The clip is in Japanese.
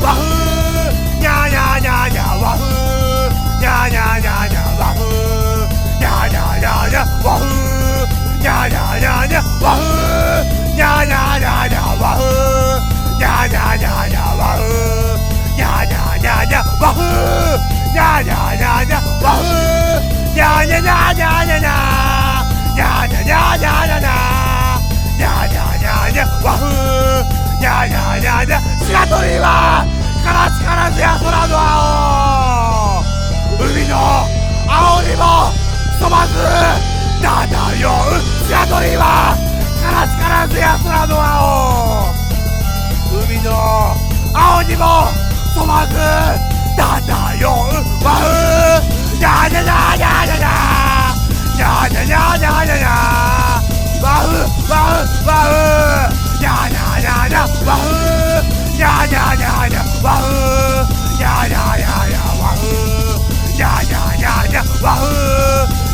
和風にゃにゃにゃにゃ和風にゃにゃにゃにゃ和風にゃにゃにゃにゃ和風にゃにゃにゃにゃ和風にゃにゃにゃにゃ和風にゃにゃにゃにゃ和風にゃにゃにゃにゃ和風にゃにゃにゃにゃ和風にゃにゃにゃにゃにゃにゃにゃにゃにゃにゃにゃにゃにゃにゃにゃにゃ和風にゃにゃにゃにゃ白鳥は漂う白鳥はから力ずや空の青海の青にも染まず漂うわうにゃにゃにゃにゃにゃにゃにゃにゃにゃにゃにゃにゃわうわうわうにゃにゃにゃにゃわうにゃにゃにゃにゃわうにゃにゃにゃにゃわうにゃにゃにゃにゃわう